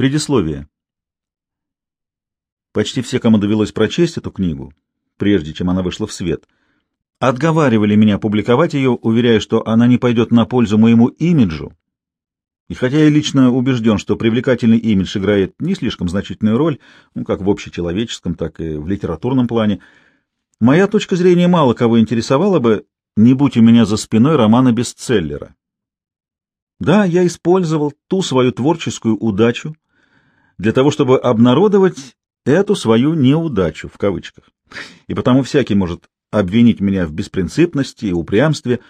Предисловие. Почти все, кому довелось прочесть эту книгу, прежде чем она вышла в свет, отговаривали меня публиковать ее, уверяя, что она не пойдет на пользу моему имиджу. И хотя я лично убежден, что привлекательный имидж играет не слишком значительную роль, ну, как в общечеловеческом, так и в литературном плане, моя точка зрения мало кого интересовала бы, не будь у меня за спиной романа-бестселлера. Да, я использовал ту свою творческую удачу для того, чтобы обнародовать эту свою неудачу, в кавычках. И потому всякий может обвинить меня в беспринципности и упрямстве.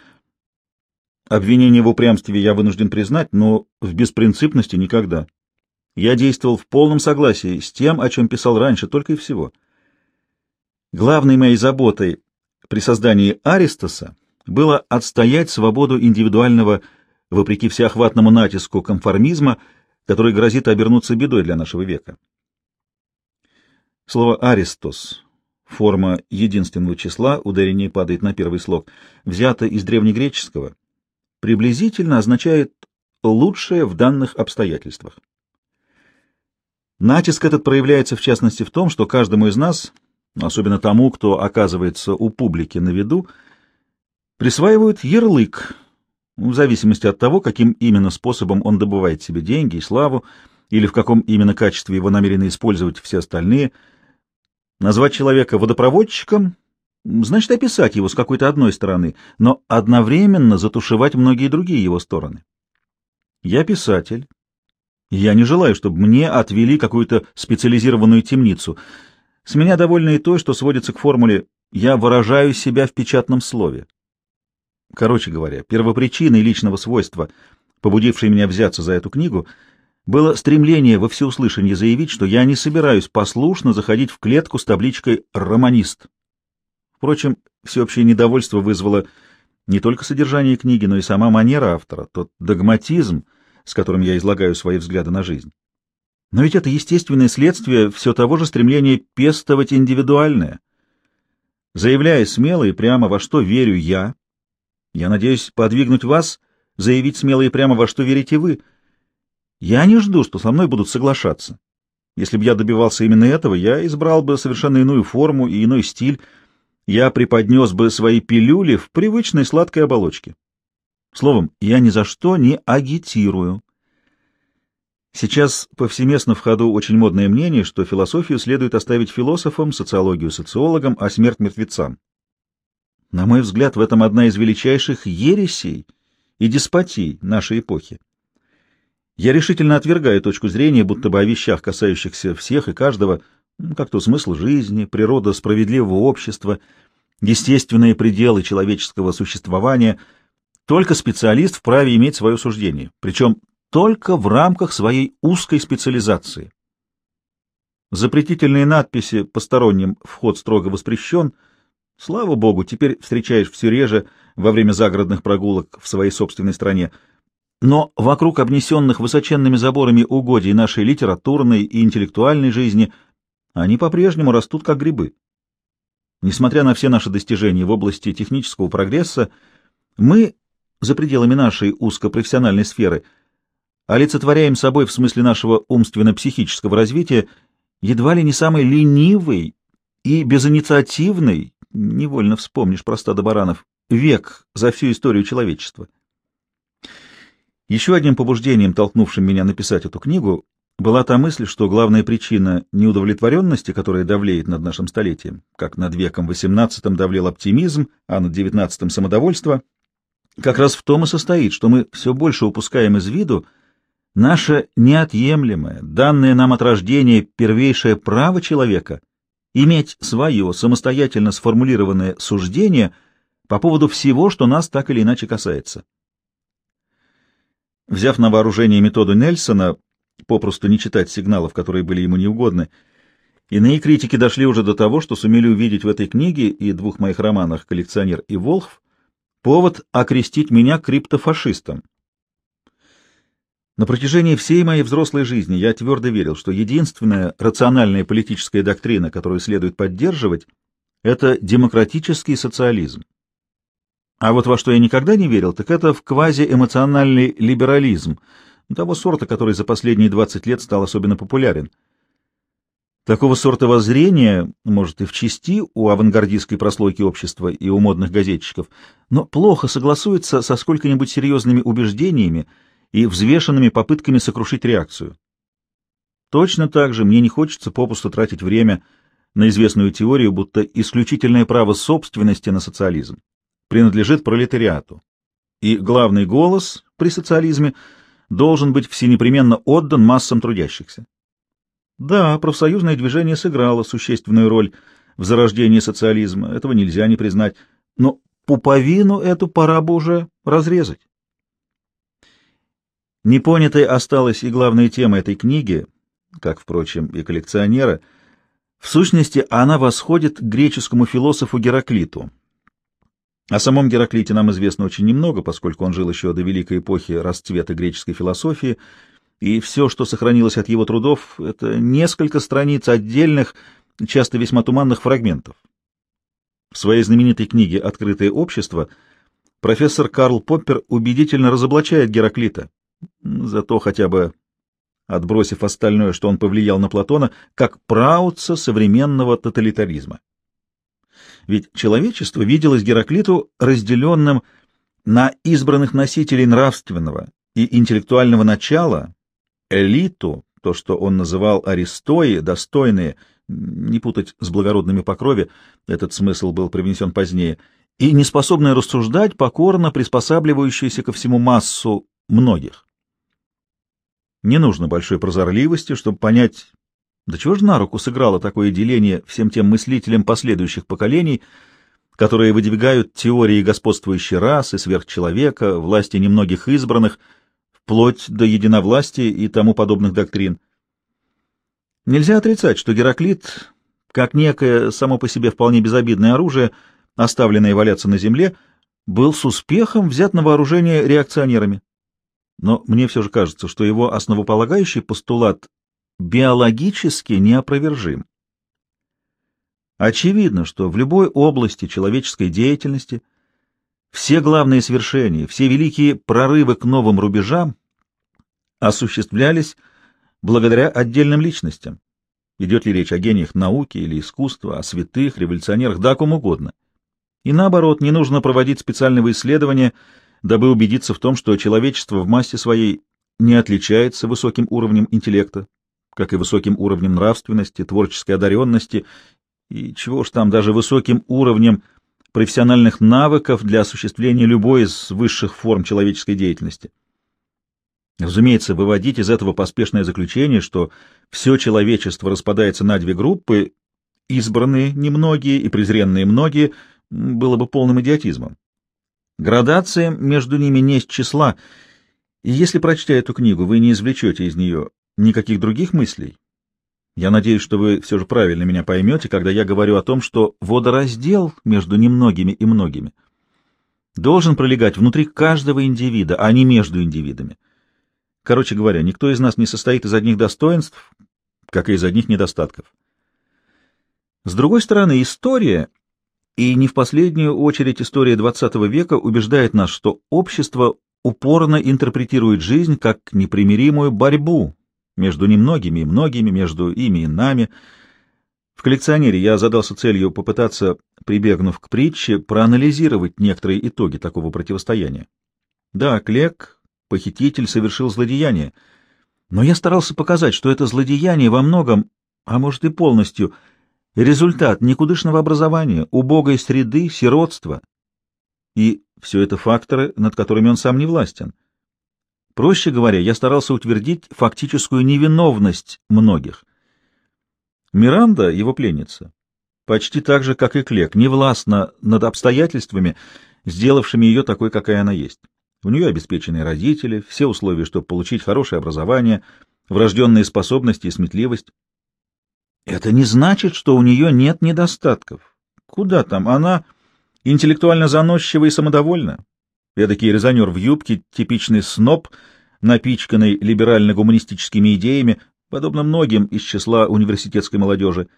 Обвинение в упрямстве я вынужден признать, но в беспринципности никогда. Я действовал в полном согласии с тем, о чем писал раньше, только и всего. Главной моей заботой при создании Аристоса было отстоять свободу индивидуального, вопреки всеохватному натиску конформизма, который грозит обернуться бедой для нашего века. Слово «аристос» — форма единственного числа, ударение падает на первый слог, взято из древнегреческого, приблизительно означает «лучшее в данных обстоятельствах». Натиск этот проявляется в частности в том, что каждому из нас, особенно тому, кто оказывается у публики на виду, присваивают ярлык, в зависимости от того, каким именно способом он добывает себе деньги и славу, или в каком именно качестве его намерены использовать все остальные – Назвать человека водопроводчиком значит описать его с какой-то одной стороны, но одновременно затушевать многие другие его стороны. Я писатель. Я не желаю, чтобы мне отвели какую-то специализированную темницу. С меня довольно и то, что сводится к формуле «я выражаю себя в печатном слове». Короче говоря, первопричиной личного свойства, побудившей меня взяться за эту книгу — было стремление во всеуслышание заявить, что я не собираюсь послушно заходить в клетку с табличкой «Романист». Впрочем, всеобщее недовольство вызвало не только содержание книги, но и сама манера автора, тот догматизм, с которым я излагаю свои взгляды на жизнь. Но ведь это естественное следствие все того же стремления пестовать индивидуальное. Заявляя смело и прямо, во что верю я, я надеюсь подвигнуть вас заявить смело и прямо, во что верите вы — я не жду, что со мной будут соглашаться. Если бы я добивался именно этого, я избрал бы совершенно иную форму и иной стиль. Я преподнес бы свои пилюли в привычной сладкой оболочке. Словом, я ни за что не агитирую. Сейчас повсеместно в ходу очень модное мнение, что философию следует оставить философам, социологию социологам, а смерть мертвецам. На мой взгляд, в этом одна из величайших ересей и деспотий нашей эпохи. Я решительно отвергаю точку зрения, будто бы о вещах, касающихся всех и каждого, как то смысл жизни, природа справедливого общества, естественные пределы человеческого существования, только специалист вправе иметь свое суждение, причем только в рамках своей узкой специализации. Запретительные надписи «Посторонним вход строго воспрещен» Слава богу, теперь встречаешь все реже во время загородных прогулок в своей собственной стране – но вокруг обнесенных высоченными заборами угодий нашей литературной и интеллектуальной жизни они по-прежнему растут как грибы. Несмотря на все наши достижения в области технического прогресса, мы, за пределами нашей узкопрофессиональной сферы, олицетворяем собой в смысле нашего умственно-психического развития едва ли не самый ленивый и безинициативный, невольно вспомнишь про стадо баранов, век за всю историю человечества. Еще одним побуждением, толкнувшим меня написать эту книгу, была та мысль, что главная причина неудовлетворенности, которая давлеет над нашим столетием, как над веком XVIII давлел оптимизм, а над XIX — самодовольство, как раз в том и состоит, что мы все больше упускаем из виду наше неотъемлемое, данное нам от рождения первейшее право человека иметь свое самостоятельно сформулированное суждение по поводу всего, что нас так или иначе касается. Взяв на вооружение методу Нельсона, попросту не читать сигналов, которые были ему неугодны, иные критики дошли уже до того, что сумели увидеть в этой книге и двух моих романах «Коллекционер» и «Волхв» повод окрестить меня криптофашистом. На протяжении всей моей взрослой жизни я твердо верил, что единственная рациональная политическая доктрина, которую следует поддерживать, это демократический социализм. А вот во что я никогда не верил, так это в квазиэмоциональный либерализм, того сорта, который за последние 20 лет стал особенно популярен. Такого сорта воззрения, может, и в части у авангардистской прослойки общества и у модных газетчиков, но плохо согласуется со сколько-нибудь серьезными убеждениями и взвешенными попытками сокрушить реакцию. Точно так же мне не хочется попусту тратить время на известную теорию, будто исключительное право собственности на социализм принадлежит пролетариату, и главный голос при социализме должен быть всенепременно отдан массам трудящихся. Да, профсоюзное движение сыграло существенную роль в зарождении социализма, этого нельзя не признать, но пуповину эту пора бы уже разрезать. Непонятой осталась и главная тема этой книги, как, впрочем, и коллекционера. В сущности, она восходит к греческому философу Гераклиту. О самом Гераклите нам известно очень немного, поскольку он жил еще до великой эпохи расцвета греческой философии — и все, что сохранилось от его трудов, это несколько страниц отдельных, часто весьма туманных фрагментов. В своей знаменитой книге «Открытое общество» профессор Карл Поппер убедительно разоблачает Гераклита, зато хотя бы отбросив остальное, что он повлиял на Платона, как праутца современного тоталитаризма. Ведь человечество виделось Гераклиту разделенным на избранных носителей нравственного и интеллектуального начала, элиту, то, что он называл аристои, достойные, не путать с благородными по крови, этот смысл был привнесен позднее, и неспособные рассуждать, покорно приспосабливающиеся ко всему массу многих. Не нужно большой прозорливости, чтобы понять, до чего же на руку сыграло такое деление всем тем мыслителям последующих поколений, которые выдвигают теории господствующей расы, сверхчеловека, власти немногих избранных — вплоть до единовластия и тому подобных доктрин. Нельзя отрицать, что Гераклит, как некое само по себе вполне безобидное оружие, оставленное валяться на земле, был с успехом взят на вооружение реакционерами. Но мне все же кажется, что его основополагающий постулат биологически неопровержим. Очевидно, что в любой области человеческой деятельности все главные свершения, все великие прорывы к новым рубежам осуществлялись благодаря отдельным личностям. Идет ли речь о гениях науки или искусства, о святых, революционерах, да о ком угодно. И наоборот, не нужно проводить специального исследования, дабы убедиться в том, что человечество в массе своей не отличается высоким уровнем интеллекта, как и высоким уровнем нравственности, творческой одаренности и чего уж там даже высоким уровнем профессиональных навыков для осуществления любой из высших форм человеческой деятельности. Разумеется, выводить из этого поспешное заключение, что все человечество распадается на две группы, избранные немногие и презренные многие, было бы полным идиотизмом. Градация между ними не с числа, и если, прочтя эту книгу, вы не извлечете из нее никаких других мыслей, я надеюсь, что вы все же правильно меня поймете, когда я говорю о том, что водораздел между немногими и многими должен пролегать внутри каждого индивида, а не между индивидами. Короче говоря, никто из нас не состоит из одних достоинств, как и из одних недостатков. С другой стороны, история, и не в последнюю очередь история XX века, убеждает нас, что общество упорно интерпретирует жизнь как непримиримую борьбу между немногими и многими, между ими и нами. В коллекционере я задался целью попытаться, прибегнув к притче, проанализировать некоторые итоги такого противостояния. Да, Клек похититель совершил злодеяние. Но я старался показать, что это злодеяние во многом, а может и полностью, результат никудышного образования, убогой среды, сиротства. И все это факторы, над которыми он сам не властен. Проще говоря, я старался утвердить фактическую невиновность многих. Миранда, его пленница, почти так же, как и Клек, не властна над обстоятельствами, сделавшими ее такой, какая она есть. У нее обеспеченные родители, все условия, чтобы получить хорошее образование, врожденные способности и сметливость. Это не значит, что у нее нет недостатков. Куда там? Она интеллектуально заносчива и самодовольна. Эдакий резонер в юбке, типичный сноб, напичканный либерально-гуманистическими идеями, подобно многим из числа университетской молодежи.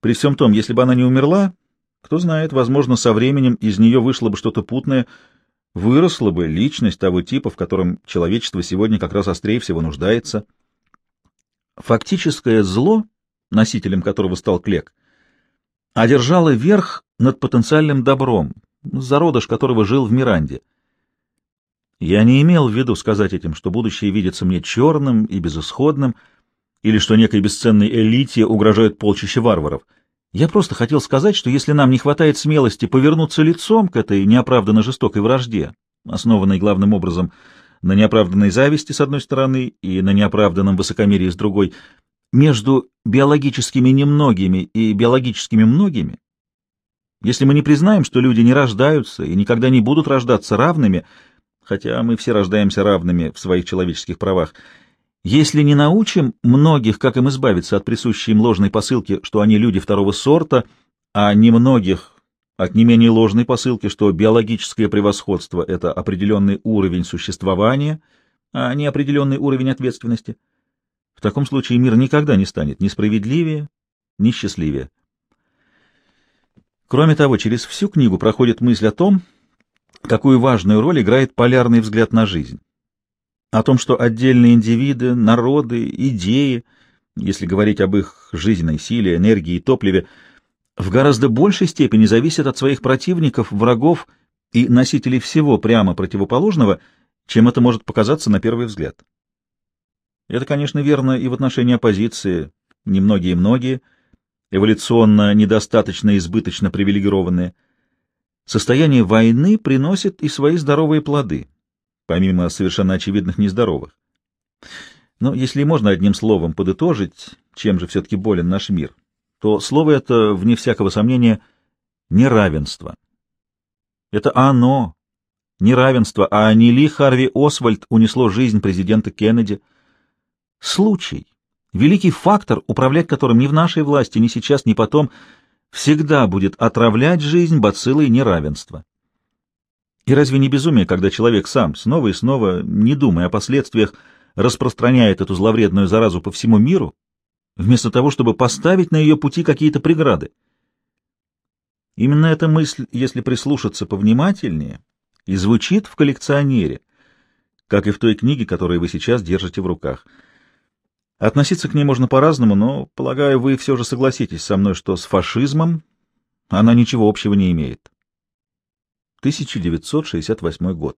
При всем том, если бы она не умерла, кто знает, возможно, со временем из нее вышло бы что-то путное — выросла бы личность того типа, в котором человечество сегодня как раз острее всего нуждается. Фактическое зло, носителем которого стал Клек, одержало верх над потенциальным добром, зародыш которого жил в Миранде. Я не имел в виду сказать этим, что будущее видится мне черным и безысходным, или что некой бесценной элите угрожают полчища варваров. Я просто хотел сказать, что если нам не хватает смелости повернуться лицом к этой неоправданно жестокой вражде, основанной главным образом на неоправданной зависти с одной стороны и на неоправданном высокомерии с другой, между биологическими немногими и биологическими многими, если мы не признаем, что люди не рождаются и никогда не будут рождаться равными, хотя мы все рождаемся равными в своих человеческих правах, если не научим многих, как им избавиться от присущей им ложной посылки, что они люди второго сорта, а не многих от не менее ложной посылки, что биологическое превосходство — это определенный уровень существования, а не определенный уровень ответственности, в таком случае мир никогда не станет ни справедливее, ни счастливее. Кроме того, через всю книгу проходит мысль о том, какую важную роль играет полярный взгляд на жизнь. О том, что отдельные индивиды, народы, идеи, если говорить об их жизненной силе, энергии и топливе, в гораздо большей степени зависят от своих противников, врагов и носителей всего прямо противоположного, чем это может показаться на первый взгляд. Это, конечно, верно и в отношении оппозиции, немногие-многие, эволюционно недостаточно избыточно привилегированные. Состояние войны приносит и свои здоровые плоды, помимо совершенно очевидных нездоровых. Но если можно одним словом подытожить, чем же все-таки болен наш мир, то слово это, вне всякого сомнения, неравенство. Это оно, неравенство, а не Ли Харви Освальд унесло жизнь президента Кеннеди. Случай, Великий фактор, управлять которым ни в нашей власти, ни сейчас, ни потом, всегда будет отравлять жизнь бациллой неравенства. И разве не безумие, когда человек сам, снова и снова, не думая о последствиях, распространяет эту зловредную заразу по всему миру, вместо того, чтобы поставить на ее пути какие-то преграды? Именно эта мысль, если прислушаться повнимательнее, и звучит в коллекционере, как и в той книге, которую вы сейчас держите в руках — Относиться к ней можно по-разному, но, полагаю, вы все же согласитесь со мной, что с фашизмом она ничего общего не имеет. 1968 год.